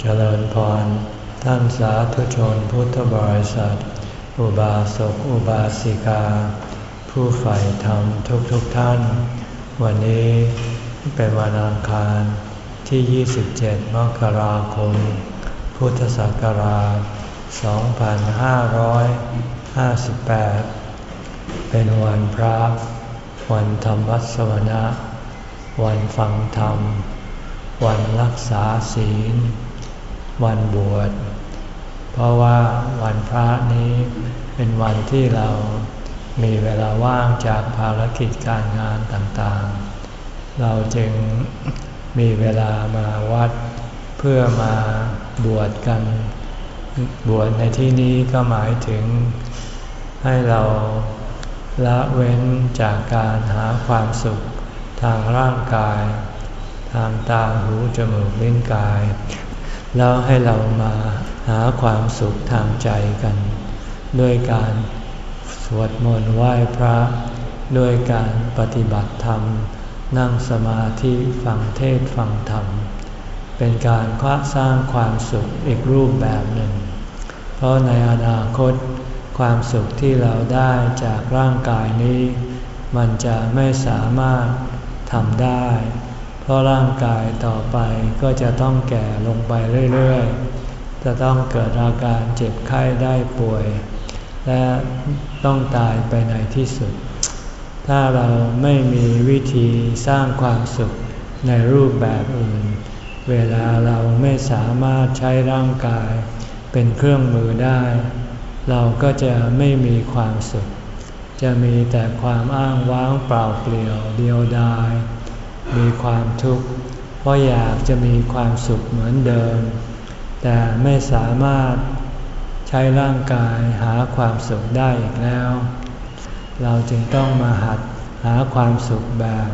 เจริญพร ท่านสาธุชนพุทธบริษัท อุบาสกอุบาสิกา ผู้ใฝ่ธรรมทุกทุกท่าน วันนี้เป็นวันอังคารที่ 27 มกราคม พุทธศักราช 2558 เป็นวันพระ วันธรรมวัสวนะ วันฟังธรรม วันรักษาศีล วันบวช เพราะว่าวันพระนี้เป็นวันที่เรามีเวลาว่างจากภารกิจการงานต่างๆ เราจึงมีเวลามาวัดเพื่อมาบวชกัน บวชในที่นี้ก็หมายถึงให้เราละเว้นจากการหาความสุขทางร่างกาย ทางตาหูจมูกลิ้นกาย แล้วให้เรามาหาความสุขทางใจกัน ด้วยการสวดมนต์ไหว้พระ ด้วยการปฏิบัติธรรม นั่งสมาธิฟังเทศฟังธรรม เป็นการคว้าสร้างความสุขอีกรูปแบบหนึ่ง เพราะในอนาคต ความสุขที่เราได้จากร่างกายนี้ มันจะไม่สามารถทำได้ เพราะร่างกายต่อไปก็จะต้องแก่ลงไปเรื่อยๆ จะต้องเกิดอาการเจ็บไข้ได้ป่วย และต้องตายไปในที่สุด ถ้าเราไม่มีวิธีสร้างความสุขในรูปแบบอื่น เวลาเราไม่สามารถใช้ร่างกายเป็นเครื่องมือได้ เราก็จะไม่มีความสุข จะมีแต่ความอ้างว้างเปล่าเปลี่ยวเดียวดาย ความทุกข์ เพราะอยากจะมีความสุขเหมือนเดิม แต่ไม่สามารถใช้ร่างกายหาความสุขได้อีกแล้ว เราจึงต้องมาหัดหาความสุขแบบ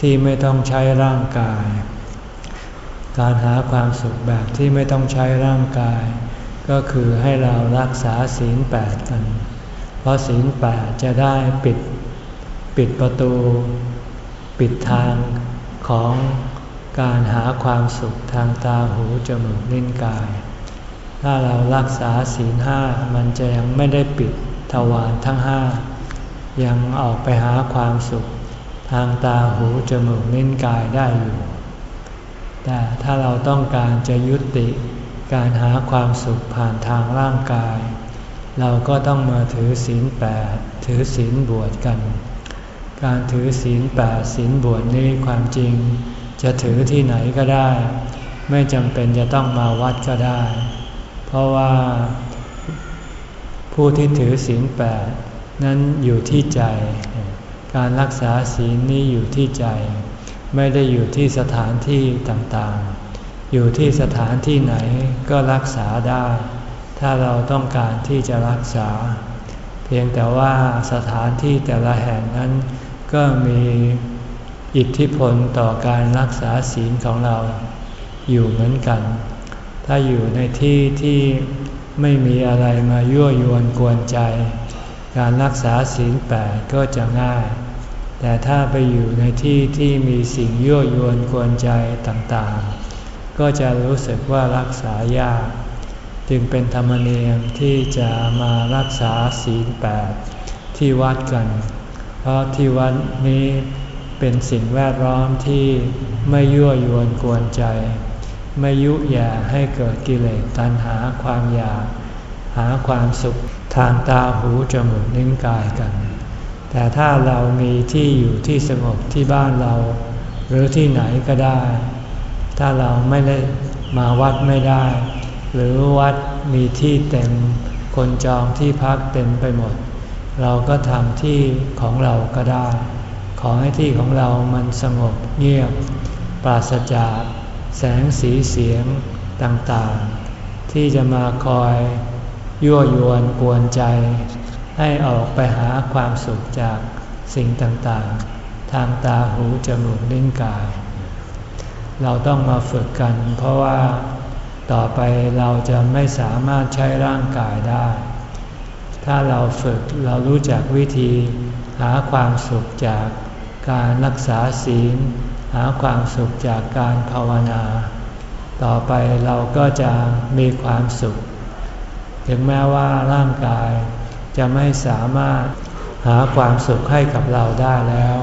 ที่ไม่ต้องใช้ร่างกาย การหาความสุขแบบที่ไม่ต้องใช้ร่างกาย ก็คือให้เรารักษาศีลแปดกัน เพราะศีลแปดจะได้ปิดปิดประตู ปิดทาง ของการหาความสุขทางตาหูจมูกลิ้นกาย ถ้าเรารักษาศีลห้ามันจะยังไม่ได้ปิดทวารทั้งห้ายังออกไปหาความสุข ทางตาหูจมูกลิ้นกายได้อยู่ แต่ถ้าเราต้องการจะยุติการหาความสุขผ่านทางร่างกาย เราก็ต้องมาถือศีลแปดถือศีลบวชกัน การถือศีลแปดศีลบวชนี้ความจริง จะถือที่ไหนก็ได้ ไม่จำเป็นจะต้องมาวัดก็ได้ เพราะว่า ผู้ที่ถือศีลแปดนั้นอยู่ที่ใจ การรักษาศีลนี้อยู่ที่ใจ ไม่ได้อยู่ที่สถานที่ต่างๆ อยู่ที่สถานที่ไหนก็รักษาได้ ถ้าเราต้องการที่จะรักษา เพียงแต่ว่าสถานที่แต่ละแห่งนั้น ก็มีอิทธิพลต่อการรักษาศีลของเราอยู่เหมือนกัน ถ้าอยู่ในที่ที่ไม่มีอะไรมายั่วยวนกวนใจ การรักษาศีลแปดก็จะง่าย แต่ถ้าไปอยู่ในที่ที่มีสิ่งยั่วยวนกวนใจต่างๆ ก็จะรู้สึกว่ารักษายาก จึงเป็นธรรมเนียมที่จะมารักษาศีลแปดที่วัดกัน เพราะที่วัดนี้เป็นสิ่งแวดล้อมที่ไม่ยั่วยวนกวนใจ ไม่ยุแย่ให้เกิดกิเลสตัณหาความอยาก หาความสุขทางตาหูจมูกนิ้วกายกัน แต่ถ้าเรามีที่อยู่ที่สงบที่บ้านเรา หรือที่ไหนก็ได้ ถ้าเราไม่ได้มาวัดไม่ได้ หรือวัดมีที่เต็มคนจองที่พักเต็มไปหมด เราก็ทำที่ของเราก็ได้ ขอให้ที่ของเรามันสงบเงียบ ปราศจากแสงสีเสียงต่างๆ ที่จะมาคอยยั่วยวนกวนใจ ให้ออกไปหาความสุขจากสิ่งต่างๆ ทางตาหูจมูกลิ้นกาย เราต้องมาฝึกกัน เพราะว่าต่อไปเราจะไม่สามารถใช้ร่างกายได้ ถ้าเราฝึกเรารู้จักวิธีหาความสุขจากการรักษาศีล หาความสุขจากการภาวนา ต่อไปเราก็จะมีความสุข ถึงแม้ว่าร่างกายจะไม่สามารถหาความสุขให้กับเราได้แล้ว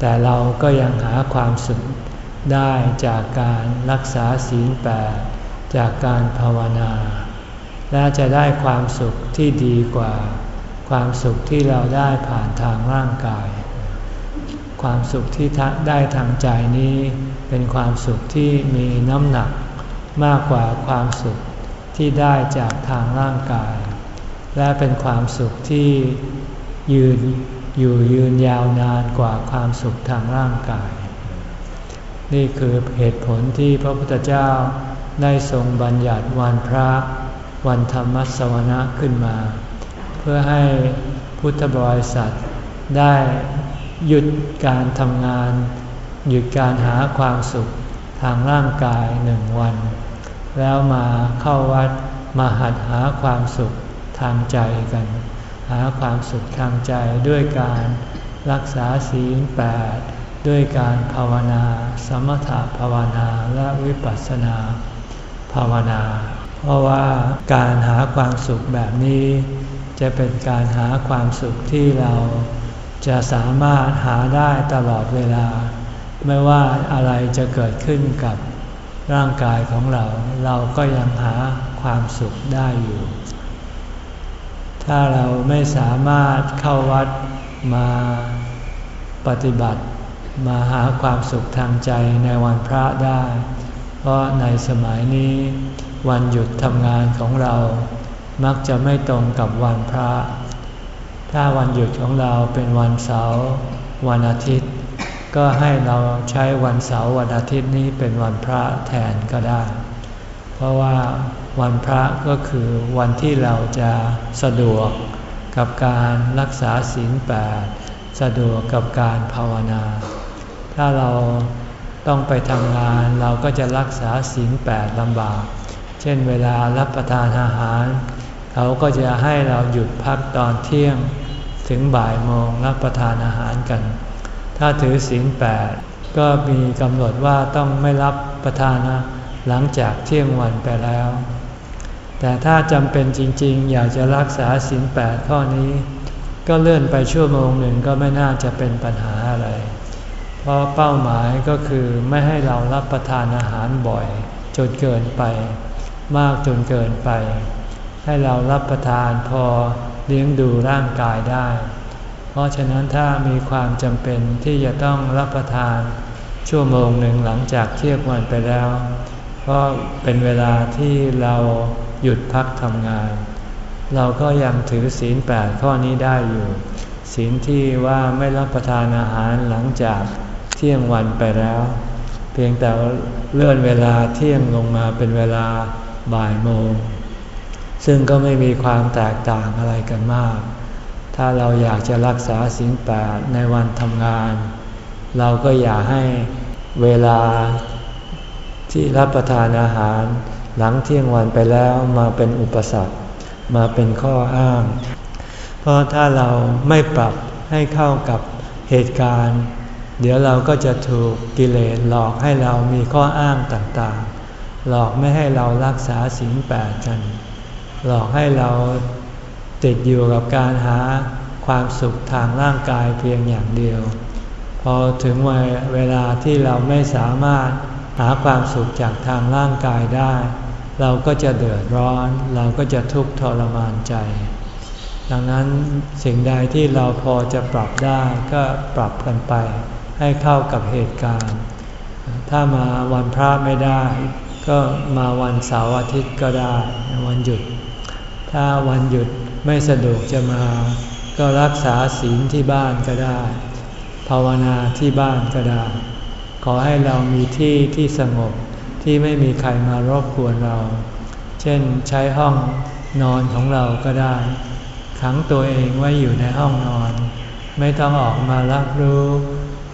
แต่เราก็ยังหาความสุขได้จากการรักษาศีลแปดจากการภาวนา และจะได้ความสุขที่ดีกว่า ความสุขที่เราได้ผ่านทางร่างกาย ความสุขที่ได้ทางใจนี้เป็นความสุขที่มีน้ำหนักมากกว่าความสุขที่ได้จากทางร่างกาย และเป็นความสุขที่ยืนอยู่ยืนยาวนานกว่าความสุขทางร่างกาย นี่คือเหตุผลที่พระพุทธเจ้าได้ทรงบัญญัติวันพระ วันธรรมสวนะขึ้นมา เพื่อให้พุทธบริษัทได้หยุดการทำงาน หยุดการหาความสุขทางร่างกายหนึ่งวัน แล้วมาเข้าวัดมาหัดหาความสุขทางใจกัน หาความสุขทางใจด้วยการรักษาศีลแปดด้วยการภาวนา สมถภาวนาและวิปัสสนาภาวนา เพราะว่าการหาความสุขแบบนี้ จะเป็นการหาความสุขที่เราจะสามารถหาได้ตลอดเวลา ไม่ว่าอะไรจะเกิดขึ้นกับร่างกายของเรา เราก็ยังหาความสุขได้อยู่ ถ้าเราไม่สามารถเข้าวัดมาปฏิบัติ มาหาความสุขทางใจในวันพระได้ เพราะในสมัยนี้ วันหยุดทำงานของเรา มักจะไม่ตรงกับวันพระ ถ้าวันหยุดของเราเป็นวันเสาร์วันอาทิตย์ ก็ให้เราใช้วันเสาร์วันอาทิตย์นี้เป็นวันพระแทนก็ได้ เพราะว่าวันพระก็คือวันที่เราจะสะดวกกับการรักษาศีลแปดสะดวกกับการภาวนา ถ้าเราต้องไปทำงานเราก็จะรักษาศีลแปดลำบาก เช่นเวลารับประทานอาหาร เขาก็จะให้เราหยุดพักตอนเที่ยงถึงบ่ายโมงรับประทานอาหารกัน ถ้าถือศีลแปดก็มีกำหนดว่าต้องไม่รับประทานนะหลังจากเที่ยงวันไปแล้ว แต่ถ้าจำเป็นจริงๆ อยากจะรักษาศีลแปดข้อนี้ ก็เลื่อนไปชั่วโมงหนึ่งก็ไม่น่าจะเป็นปัญหาอะไร เพราะเป้าหมายก็คือไม่ให้เรารับประทานอาหารบ่อย จนเกินไป มากจนเกินไป ให้เรารับประทานพอเลี้ยงดูร่างกายได้ เพราะฉะนั้นถ้ามีความจำเป็นที่จะต้องรับประทานชั่วโมงหนึ่งหลังจากเที่ยงวันไปแล้ว เพราะเป็นเวลาที่เราหยุดพักทำงาน เราก็ยังถือศีลแปดข้อนี้ได้อยู่ ศีลที่ว่าไม่รับประทานอาหารหลังจากเที่ยงวันไปแล้ว เพียงแต่เลื่อนเวลาเที่ยงลงมาเป็นเวลา บ่ายโมง ซึ่งก็ไม่มีความแตกต่างอะไรกันมาก ถ้าเราอยากจะรักษาสิ่งแปดในวันทำงาน เราก็อย่าให้เวลาที่รับประทานอาหาร หลังเที่ยงวันไปแล้วมาเป็นอุปสรรค มาเป็นข้ออ้าง เพราะถ้าเราไม่ปรับให้เข้ากับเหตุการณ์ เดี๋ยวเราก็จะถูกกิเลสหลอกให้เรามีข้ออ้างต่าง หลอกไม่ให้เรารักษาสิ่งแปดกัน หลอกให้เราติดอยู่กับการหาความสุขทางร่างกายเพียงอย่างเดียว พอถึงเวลาที่เราไม่สามารถหาความสุขจากทางร่างกายได้ เราก็จะเดือดร้อน เราก็จะทุกข์ทรมานใจ ดังนั้นสิ่งใดที่เราพอจะปรับได้ก็ปรับกันไป ให้เข้ากับเหตุการณ์ ถ้ามาวันพระไม่ได้ ก็มาวันเสาร์อาทิตย์ก็ได้วันหยุด ถ้าวันหยุดไม่สะดวกจะมา ก็รักษาศีลที่บ้านก็ได้ ภาวนาที่บ้านก็ได้ ขอให้เรามีที่ที่สงบที่ไม่มีใครมารบกวนเรา เช่นใช้ห้องนอนของเราก็ได้ ขังตัวเองไว้อยู่ในห้องนอน ไม่ต้องออกมารับรู้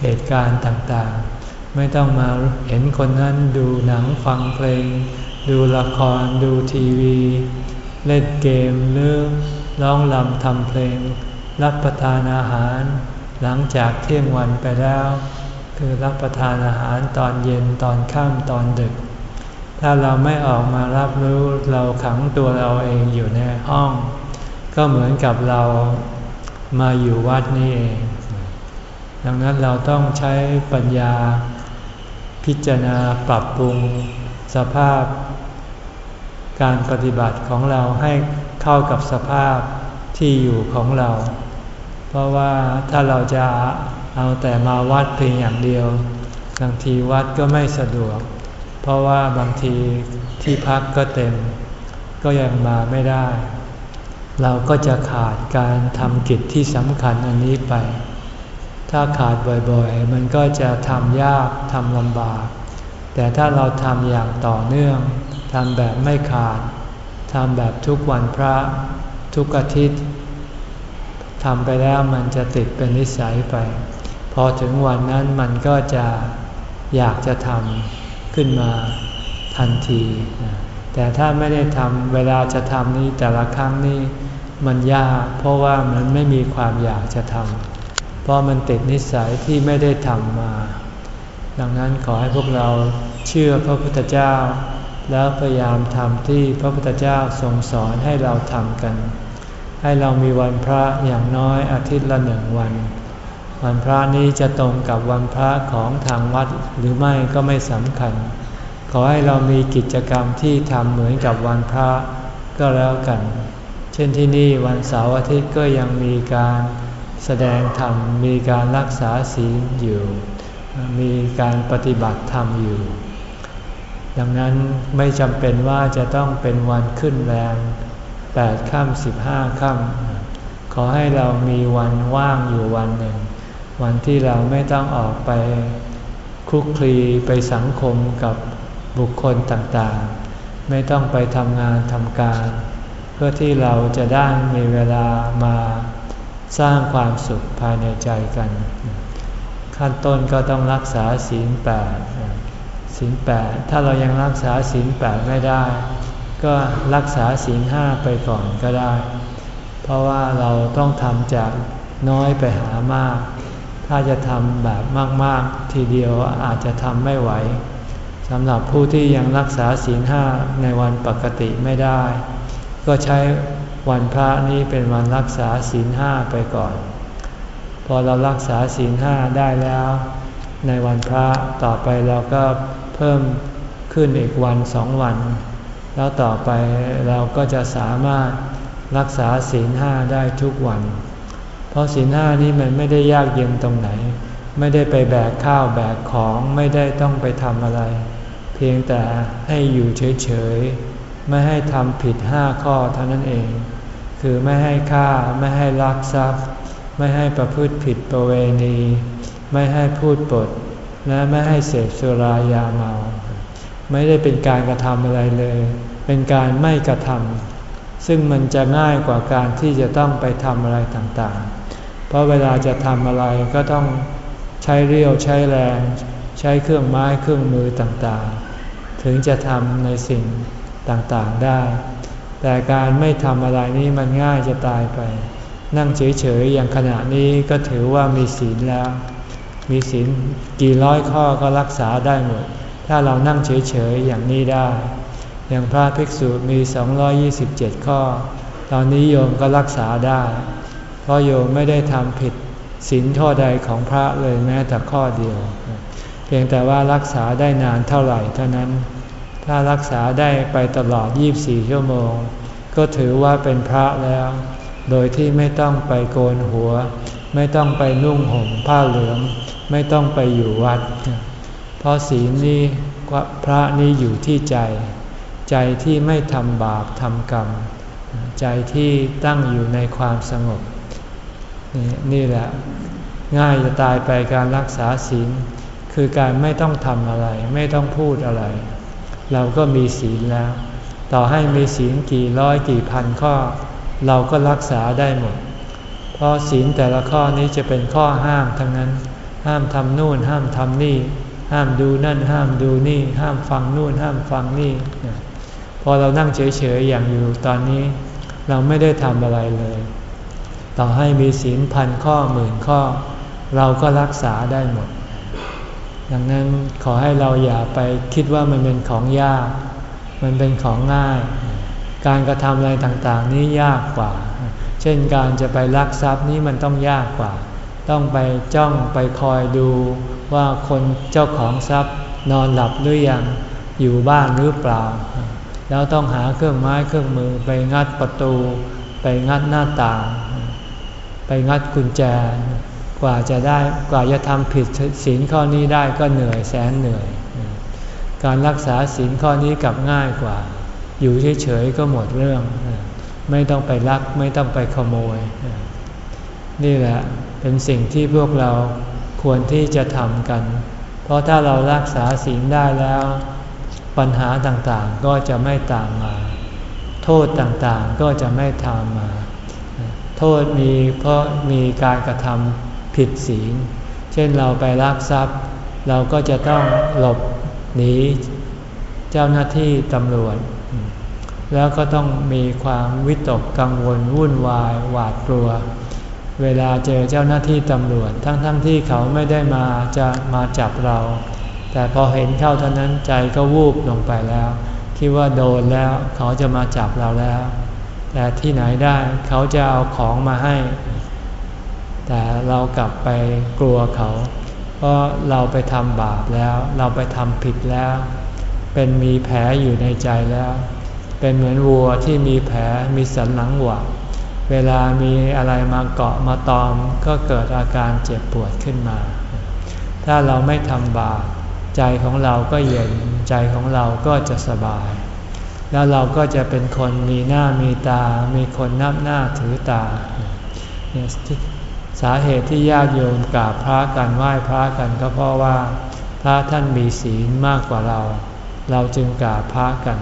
เหตุการณ์ต่าง ไม่ต้องมาเห็นคนนั้นดูหนังฟังเพลง ดูละคร ดูทีวี เล่นเกมหรือร้องลำทำเพลง รับประทานอาหาร หลังจากเที่ยงวันไปแล้ว คือรับประทานอาหารตอนเย็นตอนค่ำตอนดึก ถ้าเราไม่ออกมารับรู้เราขังตัวเราเองอยู่ในห้อง ก็เหมือนกับเรามาอยู่วัดนี่เอง ดังนั้นเราต้องใช้ปัญญา พิจารณาปรับปรุงสภาพ การปฏิบัติของเราให้เข้ากับสภาพที่อยู่ของเรา เพราะว่าถ้าเราจะเอาแต่มาวัดเพียงอย่างเดียวบางทีวัดก็ไม่สะดวก เพราะว่าบางทีที่พักก็เต็ม ก็ยังมาไม่ได้ เราก็จะขาดการทำกิจที่สำคัญอันนี้ไป ถ้าขาดบ่อยๆ มันก็จะทำยากทำลำบาก แต่ถ้าเราทำอย่างต่อเนื่องทำแบบไม่ขาดทำแบบทุกวันพระทุกอาทิตย์ทำไปแล้วมันจะติดเป็นนิสัยไป พอถึงวันนั้นมันก็จะอยากจะทำขึ้นมาทันที แต่ถ้าไม่ได้ทำเวลาจะทำนี้แต่ละครั้งนี้มันยากเพราะว่ามันไม่มีความอยากจะทำ เพราะมันติดนิสัยที่ไม่ได้ทำมา ดังนั้นขอให้พวกเราเชื่อพระพุทธเจ้า แล้วพยายามทำที่พระพุทธเจ้าทรงสอนให้เราทำกัน ให้เรามีวันพระอย่างน้อยอาทิตย์ละหนึ่งวัน วันพระนี้จะตรงกับวันพระของทางวัดหรือไม่ก็ไม่สำคัญ ขอให้เรามีกิจกรรมที่ทำเหมือนกับวันพระก็แล้วกัน เช่นที่นี่วันเสาร์อาทิตย์ก็ยังมีการ แสดงธรรมมีการรักษาศีลอยู่ มีการปฏิบัติธรรมอยู่ ดังนั้นไม่จำเป็นว่าจะต้องเป็นวันขึ้นแรงแปดค่ำสิบห้าค่ำขอให้เรามีวันว่างอยู่วันหนึ่ง วันที่เราไม่ต้องออกไปคลุกคลีไปสังคมกับบุคคลต่างๆ ไม่ต้องไปทำงานทำการ เพื่อที่เราจะได้มีเวลามา สร้างความสุขภายในใจกัน ขั้นต้นก็ต้องรักษาศีลแปดศีลแปดถ้าเรายังรักษาศีลแปดไม่ได้ ก็รักษาศีลห้าไปก่อนก็ได้ เพราะว่าเราต้องทำจากน้อยไปหามาก ถ้าจะทำแบบมาก ๆ ทีเดียวอาจจะทำไม่ไหวสำหรับผู้ที่ยังรักษาศีลห้าในวันปกติไม่ได้ ก็ใช้ วันพระนี้เป็นวันรักษาศีลห้าไปก่อน พอเรารักษาศีลห้าได้แล้ว ในวันพระต่อไปเราก็เพิ่มขึ้นอีกวันสองวัน แล้วต่อไปเราก็จะสามารถรักษาศีลห้าได้ทุกวัน เพราะศีลห้านี้มันไม่ได้ยากเย็นตรงไหน ไม่ได้ไปแบกข้าวแบกของไม่ได้ต้องไปทำอะไร เพียงแต่ให้อยู่เฉยๆ ไม่ให้ทำผิดห้าข้อเท่านั้นเอง คือไม่ให้ฆ่าไม่ให้ลักทรัพย์ ไม่ให้ประพฤติผิดประเวณี ไม่ให้พูดปด และไม่ให้เสพสุรายาเมา ไม่ได้เป็นการกระทำอะไรเลย เป็นการไม่กระทำซึ่งมันจะง่ายกว่าการที่จะต้องไปทำอะไรต่างๆ เพราะเวลาจะทำอะไรก็ต้องใช้เรี่ยวใช้แรง ใช้เครื่องไม้เครื่องมือต่างๆ ถึงจะทำในสิ่ง ต่างๆได้ แต่การไม่ทำอะไรนี้มันง่ายจะตายไป นั่งเฉยๆอย่างขณะนี้ก็ถือว่ามีศีลแล้ว มีศีลกี่ร้อยข้อก็รักษาได้หมด ถ้าเรานั่งเฉยๆอย่างนี้ได้ อย่างพระภิกษุมี 227 ข้อ ตอนนี้โยมก็รักษาได้ เพราะโยมไม่ได้ทำผิดศีลข้อใดของพระเลยแม้แต่ข้อเดียว เพียงแต่ว่ารักษาได้นานเท่าไหร่เท่านั้น ถ้ารักษาได้ไปตลอด 24 ชั่วโมง ก็ถือว่าเป็นพระแล้ว โดยที่ไม่ต้องไปโกนหัว ไม่ต้องไปนุ่งห่มผ้าเหลือง ไม่ต้องไปอยู่วัด เพราะศีลนี้พระนี้อยู่ที่ใจ ใจที่ไม่ทำบาปทำกรรม ใจที่ตั้งอยู่ในความสงบนนี่แหละ ง่ายจะตายไปการรักษาศีลคือการไม่ต้องทำอะไร ไม่ต้องพูดอะไร เราก็มีศีลแล้ว ต่อให้มีศีลกี่ร้อยกี่พันข้อ เราก็รักษาได้หมด เพราะศีลแต่ละข้อนี้จะเป็นข้อห้ามทั้งนั้น ห้ามทำนู่น ห้ามทำนี่ ห้ามดูนั่น ห้ามดูนี่ ห้ามฟังนู่น ห้ามฟังนี่ พอเรานั่งเฉยๆอย่างอยู่ตอนนี้ เราไม่ได้ทำอะไรเลย ต่อให้มีศีลพันข้อหมื่นข้อ เราก็รักษาได้หมด ดังนั้นขอให้เราอย่าไปคิดว่ามันเป็นของยาก มันเป็นของง่าย การกระทำอะไรต่างๆ นี้ยากกว่า เช่นการจะไปลักทรัพย์นี้มันต้องยากกว่า ต้องไปจ้องไปคอยดูว่าคนเจ้าของทรัพย์นอนหลับหรือยังอยู่บ้านหรือเปล่า แล้วต้องหาเครื่องไม้เครื่องมือไปงัดประตู ไปงัดหน้าต่าง ไปงัดกุญแจ กว่าจะได้กว่าจะทำผิดศีลข้อนี้ได้ก็เหนื่อยแสนเหนื่อย การรักษาศีลข้อนี้กลับง่ายกว่า อยู่เฉยๆก็หมดเรื่อง ไม่ต้องไปลักไม่ต้องไปขโมย นี่แหละเป็นสิ่งที่พวกเราควรที่จะทำกัน เพราะถ้าเรารักษาศีลได้แล้ว ปัญหาต่างๆก็จะไม่ตามมา โทษต่างๆก็จะไม่ตามมา โทษมีเพราะมีการกระทำ ผิดศีล เช่นเราไปลักทรัพย์ เราก็จะต้องหลบหนีเจ้าหน้าที่ตำรวจ แล้วก็ต้องมีความวิตกกังวลวุ่นวายหวาดกลัว เวลาเจอเจ้าหน้าที่ตำรวจ ทั้งๆทที่เขาไม่ได้มาจะมาจับเรา แต่พอเห็นเข้าเท่านั้นใจก็วูบลงไปแล้ว คิดว่าโดนแล้วเขาจะมาจับเราแล้ว แต่ที่ไหนได้เขาจะเอาของมาให้ แต่เรากลับไปกลัวเขา เพราะเราไปทำบาปแล้ว เราไปทำผิดแล้ว เป็นมีแผลอยู่ในใจแล้ว เป็นเหมือนวัวที่มีแผลมีสันหลังหวกเวลามีอะไรมาเกาะมาตอมก็เกิดอาการเจ็บปวดขึ้นมา ถ้าเราไม่ทำบาปใจของเราก็เย็นใจของเราก็จะสบาย แล้วเราก็จะเป็นคนมีหน้ามีตา มีคนนับหน้าถือตา สาเหตุที่ญาติโยมกราบพระกันไหว้พระกันก็เพราะว่า พระท่านมีศีลมากกว่าเรา เราจึงกราบพระกัน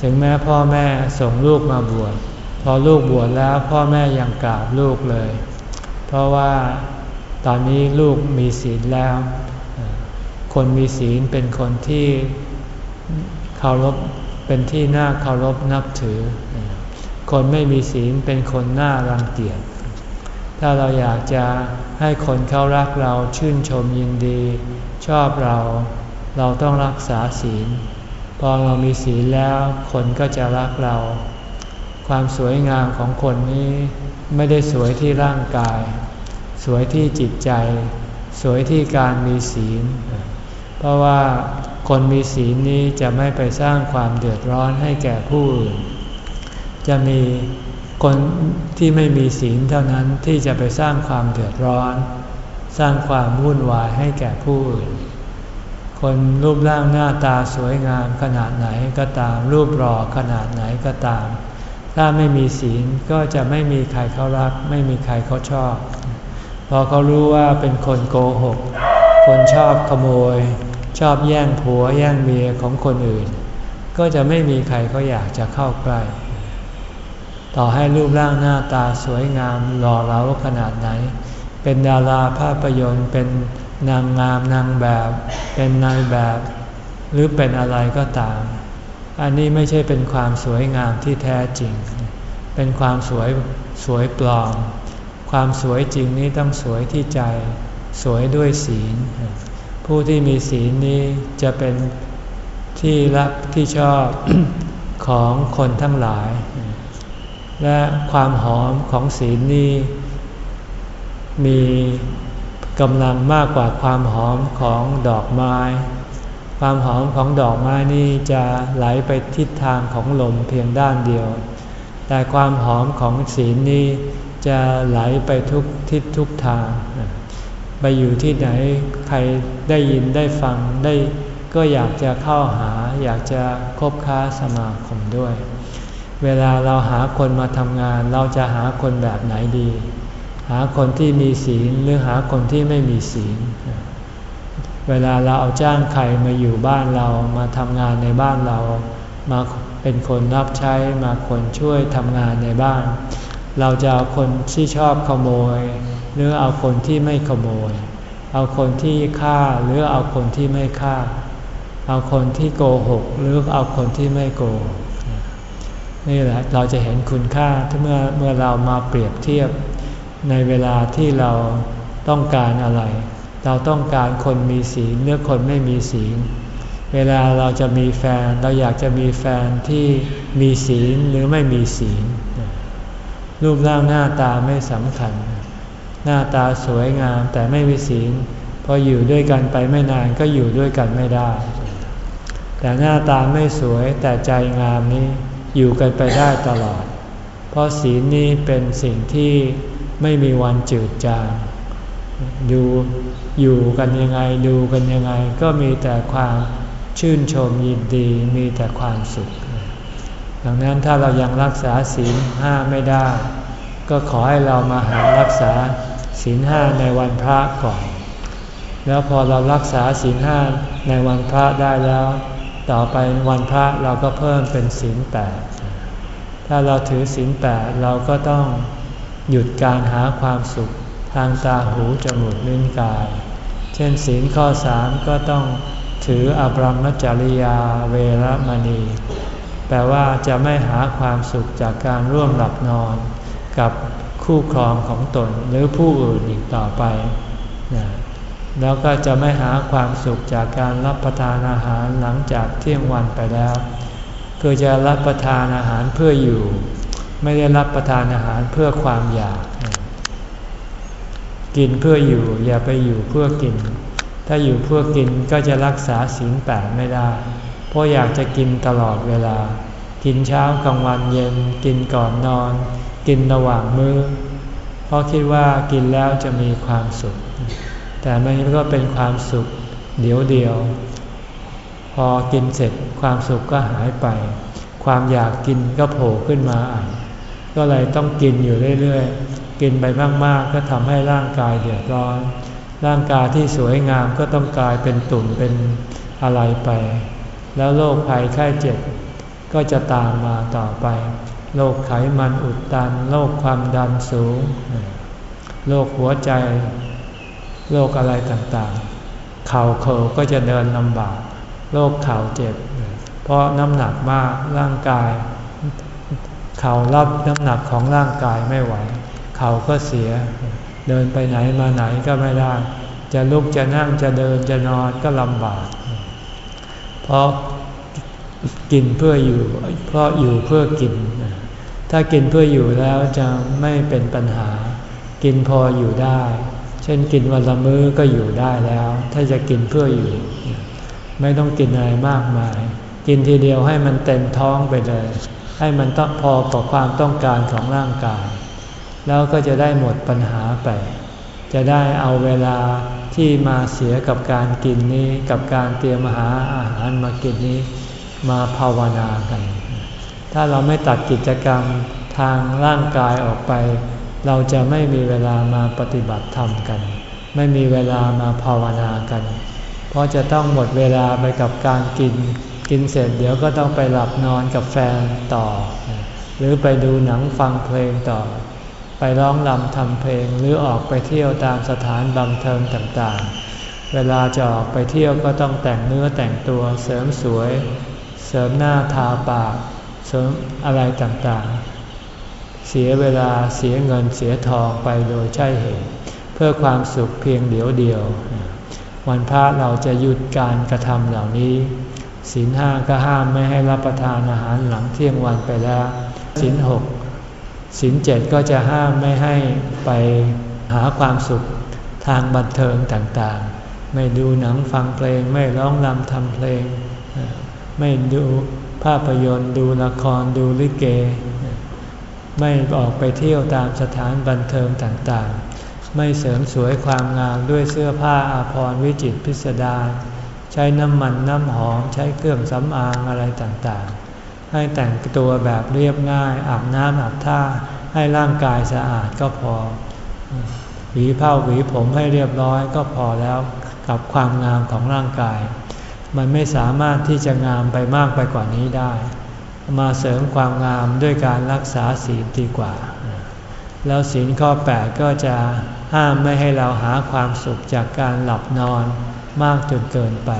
ถึงแม้พ่อแม่ส่งลูกมาบวชพอลูกบวชแล้วพ่อแม่ยังกราบลูกเลย เพราะว่าตอนนี้ลูกมีศีลแล้ว คนมีศีลเป็นคนที่เคารพเป็นที่น่าเคารพนับถือ คนไม่มีศีลเป็นคนน่ารังเกียจ ถ้าเราอยากจะให้คนเขารักเราชื่นชมยินดี ชอบเราเราต้องรักษาศีล พอเรามีศีลแล้วคนก็จะรักเรา ความสวยงามของคนนี้ไม่ได้สวยที่ร่างกาย สวยที่จิตใจ สวยที่การมีศีล เพราะว่าคนมีศีลนี้จะไม่ไปสร้างความเดือดร้อนให้แก่ผู้อื่น จะมี คนที่ไม่มีศีลเท่านั้นที่จะไปสร้างความเดือดร้อน สร้างความวุ่นวายให้แก่ผู้อื่น คนรูปร่างหน้าตาสวยงามขนาดไหนก็ตาม รูปหล่อขนาดไหนก็ตาม ถ้าไม่มีศีลก็จะไม่มีใครเขารัก ไม่มีใครเขาชอบ พอเขารู้ว่าเป็นคนโกหก คนชอบขโมย ชอบแย่งผัวแย่งเมียของคนอื่น ก็จะไม่มีใครเขาอยากจะเข้าใกล้ ต่อให้รูปร่างหน้าตาสวยงามหล่อเหลาขนาดไหน เป็นดาราภาพยนตร์เป็นนางงามนางแบบ เป็นนายแบบ หรือเป็นอะไรก็ตาม อันนี้ไม่ใช่เป็นความสวยงามที่แท้จริง เป็นความสวยสวยปลอม ความสวยจริงนี้ต้องสวยที่ใจ สวยด้วยศีล ผู้ที่มีศีลนี้จะเป็นที่รักที่ชอบของคนทั้งหลาย และความหอมของศีลนี้มีกำลังมากกว่าความหอมของดอกไม้ ความหอมของดอกไม้นี่จะไหลไปทิศทางของลมเพียงด้านเดียว แต่ความหอมของศีลนี้จะไหลไปทุกทิศทุกทาง ไปอยู่ที่ไหนใครได้ยินได้ฟังได้ก็อยากจะเข้าหาอยากจะคบค้าสมาคมด้วย เวลาเราหาคนมาทำงาน เราจะหาคนแบบไหนดี หาคนที่มีศีลหรือหาคนที่ไม่มีศีล เวลาเราเอาจ้างใครมาอยู่บ้านเรามาทำงานในบ้านเรา มาเป็นคนรับใช้มาคนช่วยทำงานในบ้าน เราจะเอาคนที่ชอบขโมย หรือเอาคนที่ไม่ขโมย เอาคนที่ฆ่าหรือเอาคนที่ไม่ฆ่า เอาคนที่โกหก หรือเอาคนที่ไม่โกหก นี่แหละเราจะเห็นคุณค่าเมื่อเมื่อเรามาเปรียบเทียบในเวลาที่เราต้องการอะไร เราต้องการคนมีศีลเมื่อคนไม่มีศีล เวลาเราจะมีแฟนเราอยากจะมีแฟนที่มีศีลหรือไม่มีศีล รูปร่างหน้าตาไม่สำคัญ หน้าตาสวยงามแต่ไม่มีศีลพออยู่ด้วยกันไปไม่นานก็อยู่ด้วยกันไม่ได้ แต่หน้าตาไม่สวยแต่ใจงามนี้ อยู่กันไปได้ตลอด เพราะศีลนี้เป็นสิ่งที่ไม่มีวันจืดจางดูอยู่กันยังไงดูกันยังไง ก็มีแต่ความชื่นชมยินดีมีแต่ความสุข ดังนั้นถ้าเรายังรักษาศีลห้าไม่ได้ ก็ขอให้เรามาหารักษาศีลห้าในวันพระก่อน แล้วพอเรารักษาศีลห้าในวันพระได้แล้ว ต่อไปวันพระเราก็เพิ่มเป็นศีลแปดถ้าเราถือศีลแปดเราก็ต้องหยุดการหาความสุขทางตาหูจมูกลิ้นกาย เช่นศีลข้อสามก็ต้องถืออบรมจริยาเวรมณี แปลว่าจะไม่หาความสุขจากการร่วมหลับนอน กับคู่ครองของตนหรือผู้อื่นอีกต่อไปนะ แล้วก็จะไม่หาความสุขจากการรับประทานอาหารหลังจากเที่ยงวันไปแล้ว คือจะรับประทานอาหารเพื่ออยู่ ไม่ได้รับประทานอาหารเพื่อความอยาก กินเพื่ออยู่อย่าไปอยู่เพื่อกิน ถ้าอยู่เพื่อกินก็จะรักษาศีลแปดไม่ได้ เพราะอยากจะกินตลอดเวลา กินเช้ากลางวันเย็น กินก่อนนอน กินระหว่างมือ้อ เพราะคิดว่ากินแล้วจะมีความสุข แต่มันก็เป็นความสุขเดียวเดียว พอกินเสร็จความสุขก็หายไป ความอยากกินก็โผล่ขึ้นมาอ่ก็เลยต้องกินอยู่เรื่อยๆ กินไปมากๆ ก็ทำให้ร่างกายเดือดร้อน ร่างกายที่สวยงามก็ต้องกลายเป็นตุ่มเป็นอะไรไป แล้วโรคภัยไข้เจ็บก็จะตามมาต่อไป โรคไขมันอุดตัน โรคความดันสูง โรคหัวใจ โรคอะไรต่างๆ เข่าเข่าก็จะเดินลำบากโรคเข่าเจ็บ เพราะน้ำหนักมากร่างกาย เข่ารับน้ำหนักของร่างกายไม่ไหว เข่าก็เสีย เดินไปไหนมาไหนก็ไม่ได้ จะลุกจะนั่งจะเดินจะนอนก็ลำบาก เพราะกินเพื่ออยู่ เพราะอยู่เพื่อกิน ถ้ากินเพื่ออยู่แล้วจะไม่เป็นปัญหา กินพออยู่ได้ เช่นกินวันละมื้อก็อยู่ได้แล้ว ถ้าจะกินเพื่ออยู่ ไม่ต้องกินอะไรมากมาย กินทีเดียวให้มันเต็มท้องไปเลย ให้มันต้องพอต่อความต้องการของร่างกาย แล้วก็จะได้หมดปัญหาไป จะได้เอาเวลาที่มาเสียกับการกินนี้ กับการเตรียมหาอาหารมากินนี้ มาภาวนากัน ถ้าเราไม่ตัดกิจกรรมทางร่างกายออกไป เราจะไม่มีเวลามาปฏิบัติธรรมกัน ไม่มีเวลามาภาวนากัน เพราะจะต้องหมดเวลาไปกับการกิน กินเสร็จเดี๋ยวก็ต้องไปหลับนอนกับแฟนต่อ หรือไปดูหนังฟังเพลงต่อ ไปร้องรำทำเพลงหรือออกไปเที่ยวตามสถานบันเทิงต่างๆ เวลาจะออกไปเที่ยวก็ต้องแต่งเนื้อแต่งตัวเสริมสวย เสริมหน้าทาปากเสริมอะไรต่างๆ เสียเวลาเสียเงินเสียทองไปโดยใช่เหตุ เพื่อความสุขเพียงเดียวเดียว วันพระเราจะหยุดการกระทำเหล่านี้ศีลห้าก็ห้ามไม่ให้รับประทานอาหารหลังเที่ยงวันไปแล้วศีลหกศีลเจ็ดก็จะห้ามไม่ให้ไปหาความสุขทางบันเทิงต่างๆ ไม่ดูหนังฟังเพลงไม่ร้องรำทำเพลง ไม่ดูภาพยนตร์ดูละครดูลิเก ไม่ออกไปเที่ยวตามสถานบันเทิงต่างๆ ไม่เสริมสวยความงามด้วยเสื้อผ้าอาภรณ์วิจิตพิสดารใช้น้ำมันน้ำหอมใช้เครื่องสำอางอะไรต่างๆ ให้แต่งตัวแบบเรียบง่ายอาบน้ำอาบท่าให้ร่างกายสะอาดก็พอหวีผ้าหวีผมให้เรียบร้อยก็พอแล้วกับความงามของร่างกาย มันไม่สามารถที่จะงามไปมากไปกว่านี้ได้ มาเสริมความงามด้วยการรักษาศีลดีกว่า แล้วศีลข้อ 8 ก็จะห้ามไม่ให้เราหาความสุขจากการหลับนอนมากจนเกินไป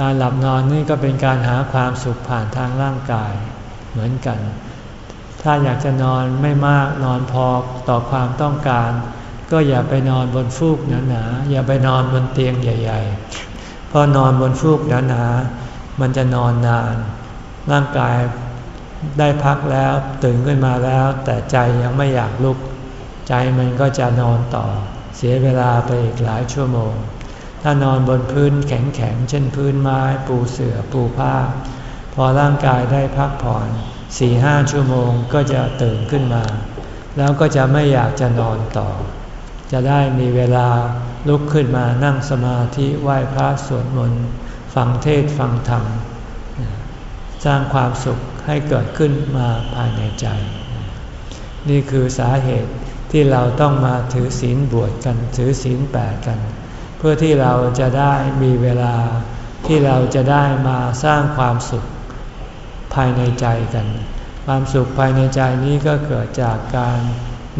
การหลับนอนนี่ก็เป็นการหาความสุขผ่านทางร่างกายเหมือนกัน ถ้าอยากจะนอนไม่มากนอนพอต่อความต้องการ ก็อย่าไปนอนบนฟูกหนาๆอย่าไปนอนบนเตียงใหญ่ ๆ เพพอนอนบนฟูกหนาๆมันจะนอนนาน ร่างกายได้พักแล้วตื่นขึ้นมาแล้ว แต่ใจยังไม่อยากลุก ใจมันก็จะนอนต่อ เสียเวลาไปอีกหลายชั่วโมง ถ้านอนบนพื้นแข็งๆ เช่นพื้นไม้ ปูเสือ่อปูผ้า พอร่างกายได้พักผ่อนสี่ห้าชั่วโมงก็จะตื่นขึ้นมา แล้วก็จะไม่อยากจะนอนต่อ จะได้มีเวลาลุกขึ้นมานั่งสมาธิไหว้พระสวดมนต์ฟังเทศฟังธรรม สร้างความสุขให้เกิดขึ้นมาภายในใจ นี่คือสาเหตุที่เราต้องมาถือศีลบวชกันถือศีลแปดกัน เพื่อที่เราจะได้มีเวลาที่เราจะได้มาสร้างความสุขภายในใจกัน ความสุขภายในใจนี้ก็เกิดจากการ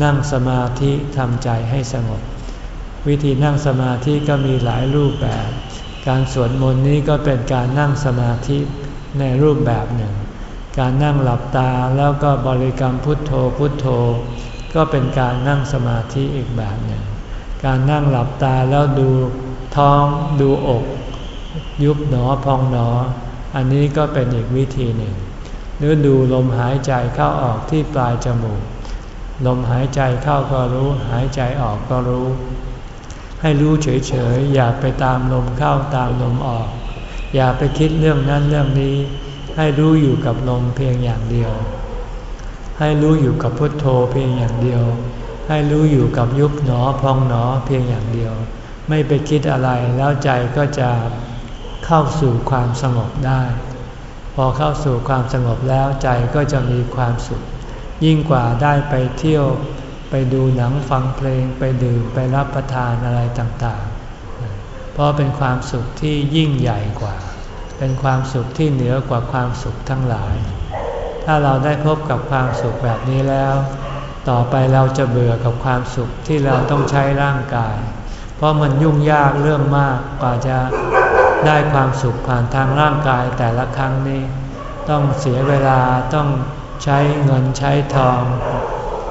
นั่งสมาธิทำใจให้สงบ วิธีนั่งสมาธิก็มีหลายรูปแบบ การสวดมนต์นี้ก็เป็นการนั่งสมาธิ ในรูปแบบหนึ่ง การนั่งหลับตาแล้วก็บริกรรมพุทโธพุทโธ ก็เป็นการนั่งสมาธิอีกแบบหนึ่ง การนั่งหลับตาแล้วดูท้องดูอก ยุบหนอพองหนอ อันนี้ก็เป็นอีกวิธีหนึ่ง หรือดูลมหายใจเข้าออกที่ปลายจมูก ลมหายใจเข้าก็รู้ หายใจออกก็รู้ ให้รู้เฉยๆอย่าไปตามลมเข้าตามลมออก อย่าไปคิดเรื่องนั้นเรื่องนี้ ให้รู้อยู่กับลมเพียงอย่างเดียว ให้รู้อยู่กับพุทโธเพียงอย่างเดียว ให้รู้อยู่กับยุบหนอพองหนอเพียงอย่างเดียว ไม่ไปคิดอะไรแล้วใจก็จะเข้าสู่ความสงบได้ พอเข้าสู่ความสงบแล้วใจก็จะมีความสุข ยิ่งกว่าได้ไปเที่ยวไปดูหนังฟังเพลงไปดื่มไปรับประทานอะไรต่าง เพราะเป็นความสุขที่ยิ่งใหญ่กว่า เป็นความสุขที่เหนือกว่าความสุขทั้งหลาย ถ้าเราได้พบกับความสุขแบบนี้แล้ว ต่อไปเราจะเบื่อกับความสุขที่เราต้องใช้ร่างกาย เพราะมันยุ่งยากเรื่องมากกว่าจะได้ความสุขผ่านทางร่างกายแต่ละครั้งนี้ ต้องเสียเวลาต้องใช้เงินใช้ทอง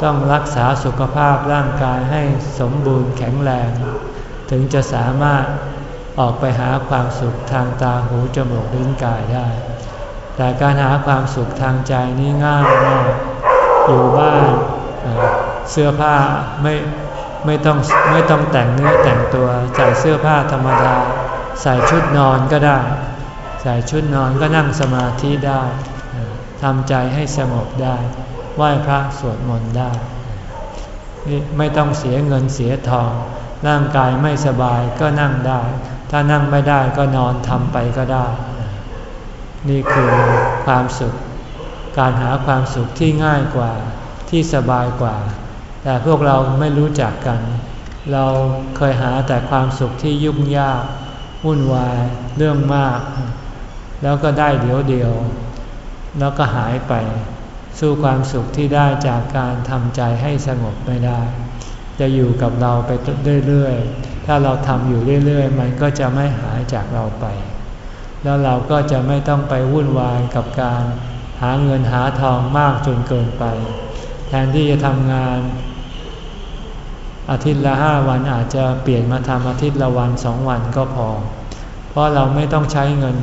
ต้องรักษาสุขภาพร่างกายให้สมบูรณ์แข็งแรง ถึงจะสามารถ ออกไปหาความสุขทางตาหูจมูกลิ้นกายได้ แต่การหาความสุขทางใจนี่ง่ายมากอยู่บ้านเสื้อผ้าไม่ไม่ต้องไม่ต้องแต่งเนื้อแต่งตัวใส่เสื้อผ้าธรรมดา ใส่ชุดนอนก็ได้ ใส่ชุดนอนก็นั่งสมาธิได้ทำใจให้สงบได้ไหว้พระสวดมนต์ได้ไม่ต้องเสียเงินเสียทอง ร่างกายไม่สบายก็นั่งได้ ถ้านั่งไม่ได้ก็นอนทำไปก็ได้ นี่คือความสุข การหาความสุขที่ง่ายกว่าที่สบายกว่า แต่พวกเราไม่รู้จักกัน เราเคยหาแต่ความสุขที่ยุ่งยากวุ่นวายเรื่องมาก แล้วก็ได้เดี๋ยวเดียว แล้วก็หายไป สู้ความสุขที่ได้จากการทำใจให้สงบไม่ได้ จะอยู่กับเราไปเรื่อย ถ้าเราทำอยู่เรื่อยๆ มันก็จะไม่หายจากเราไป แล้วเราก็จะไม่ต้องไปวุ่นวายกับการหาเงินหาทองมากจนเกินไป แทนที่จะทำงาน อาทิตย์ละห้าวันอาจจะเปลี่ยนมาทำอาทิตย์ละวันสองวันก็พอ เพราะเราไม่ต้องใช้เงิน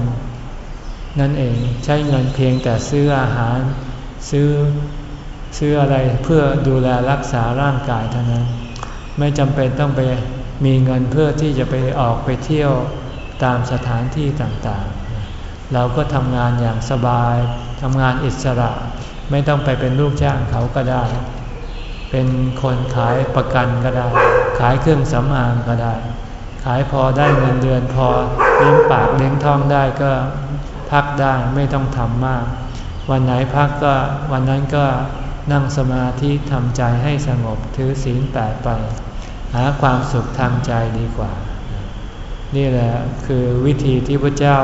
นั่นเองใช้เงินเพียงแต่ซื้ออาหาร ซื้อซื้ออะไรเพื่อดูแลรักษาร่างกายเท่านั้น ไม่จำเป็นต้องไป มีเงินเพื่อที่จะไปออกไปเที่ยวตามสถานที่ต่างๆ เราก็ทำงานอย่างสบายทำงานอิสระ ไม่ต้องไปเป็นลูกจ้างเขาก็ได้ เป็นคนขายประกันก็ได้ ขายเครื่องสำอางก็ได้ ขายพอได้เงินเดือนพอเลี้ยงปากเลี้ยงท้องได้ก็พักได้ไม่ต้องทำมาก วันไหนพักก็วันนั้นก็นั่งสมาธิทำใจให้สงบถือศีลแปดไป หาความสุขทางใจดีกว่า นี่แหละคือวิธีที่พระเจ้า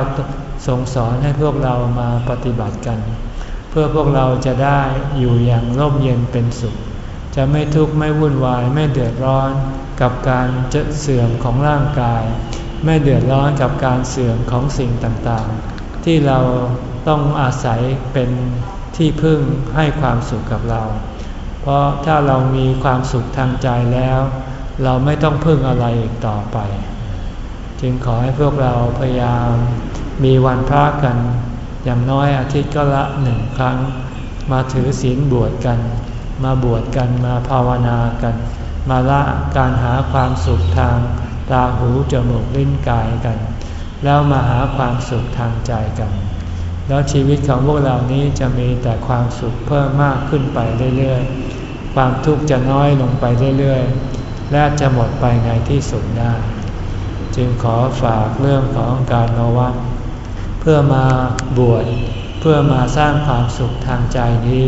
ทรงสอนให้พวกเรามาปฏิบัติกัน เพื่อพวกเราจะได้อยู่อย่างร่มเย็นเป็นสุข จะไม่ทุกข์ไม่วุ่นวายไม่เดือดร้อนกับการจะเสื่อมของร่างกาย ไม่เดือดร้อนกับการเสื่อมของสิ่งต่างๆ ที่เราต้องอาศัยเป็นที่พึ่งให้ความสุขกับเรา เพราะถ้าเรามีความสุขทางใจแล้ว เราไม่ต้องพึ่งอะไรอีกต่อไป จึงขอให้พวกเราพยายามมีวันพระกัน อย่างน้อยอาทิตย์ก็ละหนึ่งครั้ง มาถือศีลบวชกัน มาบวชกันมาภาวนากัน มาละการหาความสุขทางตาหูจมูกลิ้นกายกัน แล้วมาหาความสุขทางใจกัน แล้วชีวิตของพวกเรานี้จะมีแต่ความสุขเพิ่มมากขึ้นไปเรื่อยๆ ความทุกข์จะน้อยลงไปเรื่อยๆ และจะหมดไปในที่สุดได้ จึงขอฝากเรื่องของการมาวัดเพื่อมาบวชเพื่อมาสร้างความสุขทางใจนี้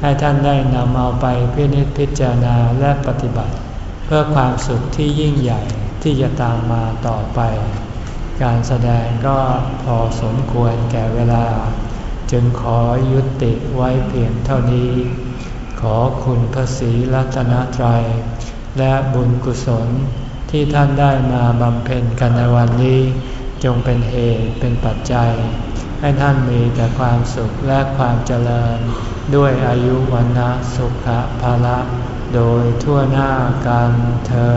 ให้ท่านได้นำเอาไปพินิจพิจารณาและปฏิบัติ เพื่อความสุขที่ยิ่งใหญ่ที่จะตามมาต่อไป การแสดงก็พอสมควรแก่เวลา จึงขอยุติไว้เพียงเท่านี้ ขอคุณพระศรีรัตนตรัย และบุญกุศลที่ท่านได้มาบำเพ็ญกันในวันนี้ จงเป็นเหตุเป็นปัจจัย ให้ท่านมีแต่ความสุขและความเจริญ ด้วยอายุวันนะสุขภาละ โดยทั่วหน้ากันเธอ